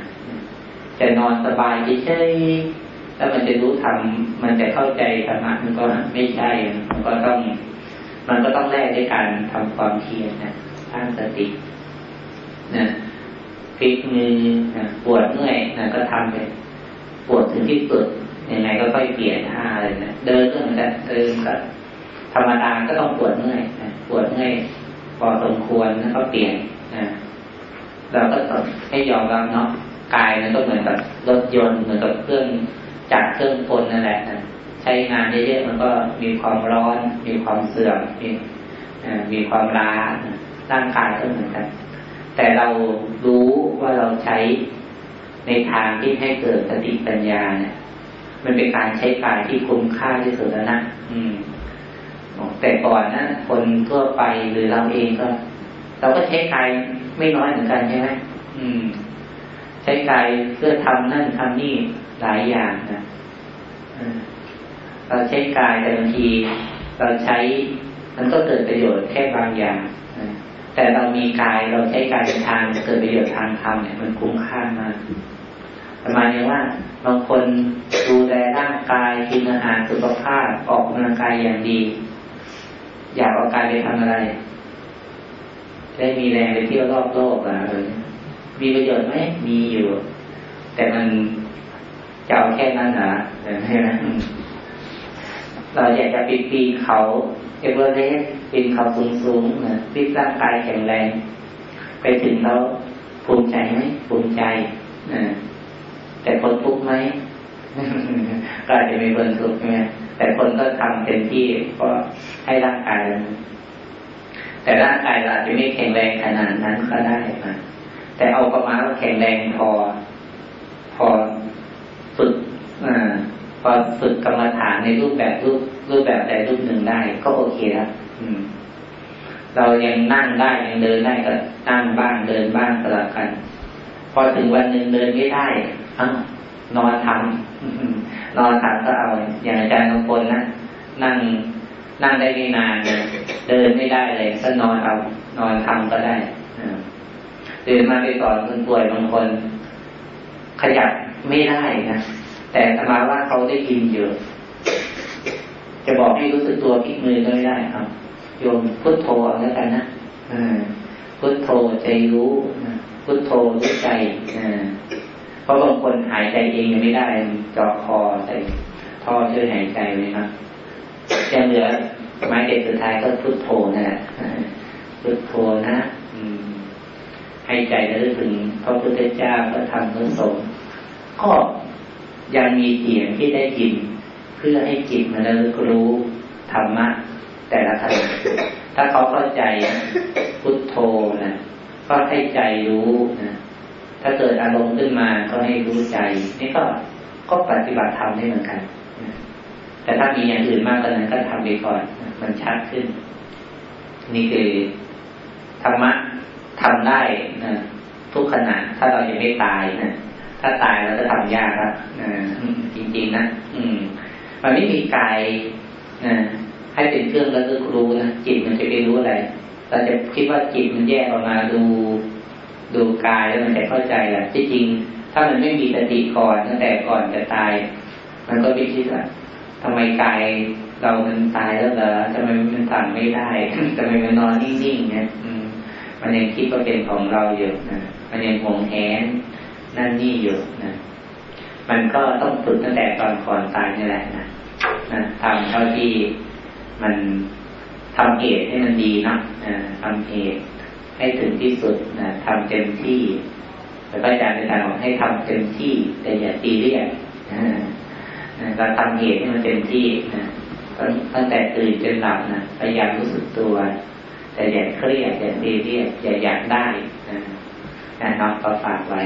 จะนอนสบายเฉยๆแล้วมันจะรู้ทำมันจะเข้าใจธรรมะมันก็ไม่ใช่ มันก็ต้อง มันก็ต้องแลกด้วยการทำความเพียรนะตั้งสตินะพลิกมือนะปวดเมื่อยนะก็ทำไปปวดถึงที่สุด ยังไงก็ค่อยเปลี่ยนท่าอะไรนะเดินก็เหมือนกันเดินก็ธรรมดาก็ต้องปวดเมื่อยนะปวดเมื่อยพอสมควรแล้วก็เปลี่ยนนะเราก็ต้องให้ยอมรับเนาะกายนั้นก็เหมือนกับรถยนต์เหมือนกับเครื่องจักรเครื่องกลนั่นแหละนะใช้งานเยอะๆมันก็มีความร้อน มีความเสื่อมมีมีความล้าร่างกายก็เหมือนกัน แต่เรารู้ว่าเราใช้ในทางที่ให้เกิดสติปัญญาเนี่ย มันเป็นการใช้กายที่คุ้มค่าที่สุดแล้วนะอืมแต่ก่อนนะคนทั่วไปหรือเราเองก็ เราก็ใช้กายไม่น้อยเหมือนกันใช่ไหมอืม ใช้กายเพื่อทำนั่นทำนี่หลายอย่างนะเราใช้กายแต่บางทีเราใช้ มันก็เกิดประโยชน์แค่บางอย่างแต่เรามีกายเราใช้กายเป็นทางเกิดประโยชน์ทางธรรมเนี่ยมันคุ้มค่ามาก ประมาณนี้ว่าบางคนดูแลร่างกายกินอาหารสุขภาพออกกำลังกายอย่างดี อยากเอากายไปทำอะไร ได้มีแรงไปเที่ยวรอบโลกอะไรมีประโยชน์ไหมมีอยู่ แต่มันจะเอาแค่นั้นนะใช่ไหมเราอยากจะปีปีเขาเอเวอเรสต์ปีนเขาสูงสูงนะฟิตร่างกายแข็งแรง ไปถึงแล้วภูมิใจไหมภูมิใจนะ แต่คนทุกข์ไหมก็อาจจะมีคนทุกข์ใช่ไหมแต่คนก็ทำเต็มที่ก็ให้ร่างกายแต่ร่างกายเราอาจจะไม่แข็งแรงขนาดนั้นก็ได้นะแต่เอาประมาณว่าแข็งแรงพอ พอฝึกอพอฝึกกรรมฐานในรูปแบบรูปรูปแบบใดรูปหนึ่งได้ ก็โอเคแล้วเรายังนั่งได้ยังเดินได้ก็นั่งบ้างเดินบ้างสลับกัน พอถึงวันหนึ่งเดินไม่ได้ นอนทำนอนทำก็เอาอย่างอาจารย์บางคนนะนั่งนั่งได้ไม่นานเลยเดินไม่ได้เลยก็นอนเอานอนทำก็ได้ตื่นมาไปสอนคนป่วยบางคน ขยับไม่ได้นะแต่สมาว่าเขาได้ยินเยอะจะบอกให้รู้สึกตัวพลิกมือก็ไม่ได้ครับโยมพุทโธแล้วกันนะพุทโธใจรู้พุทโธรู้ใจ เพราะบางคนหายใจเองยังไม่ได้จอคอใส่ท่อช่วยหายใจไว้ครับจะเหลือไม้เด็ดสุดท้ายก็พุทโธนะพุทโธนะให้ใจระลึกถึงพระพุทธเจ้าพระธรรมพระสงฆ์ก็ยังมีเสียงที่ได้ยิน เพื่อให้จิตมันระลึกรู้ธรรมะ แต่ละขณะถ้าเขาเข้าใจพุทโธนะก็ให้ใจรู้นะ ถ้าเกิดอารมณ์ขึ้นมาก็ให้รู้ใจ นี่ก็ก็ปฏิบัติธรรมได้เหมือนกันแต่ถ้ามีอย่างอื่นมากกว่านั้นก็ทำไปก่อนมันชัดขึ้น นี่คือธรรมะทำได้นะทุกขณะถ้าเรายังไม่ตายนะถ้าตายเราจะทำยากแล้วนะจริงๆนะอืมมันไม่มีกายนะให้เป็นเครื่องระลึกรู้นะจิตมันจะไปรู้อะไรเราจะคิดว่าจิตมันแยกออกมาดู ดูกายแล้วมันจะเข้าใจแหละที่จริง ถ้ามันไม่มีสติก่อนตั้งแต่ก่อนจะตาย มันก็ไม่คิดว่าทำไมกายเรามันตายแล้วเหรอทำไมมันสั่งไม่ได้ทำไมมันนอนนิ่งๆเนี่ยมันยังคิดว่าเป็นของเราอยู่นะมันยังหวงแหนนั่นนี่อยู่นะมันก็ต้องฝึกตั้งแต่ตอนก่อนตายนี่แหละนะนะทำเท่าที่มันทำเหตุให้มันดีนะทำเหตุ ให้ถึงที่สุดนะทำเต็มที่แต่พระอาจารย์ในการบอกให้ทำเต็มที่ แต่อย่าตีเรียกเราทำเหตุให้มันเต็มที่นะตั้งแต่ตื่นจนหลับนะพยายามรู้สึกตัว แต่อย่าเครียดอย่าตีเรียกอย่าอยากได้นะน้องก็ฝากไว้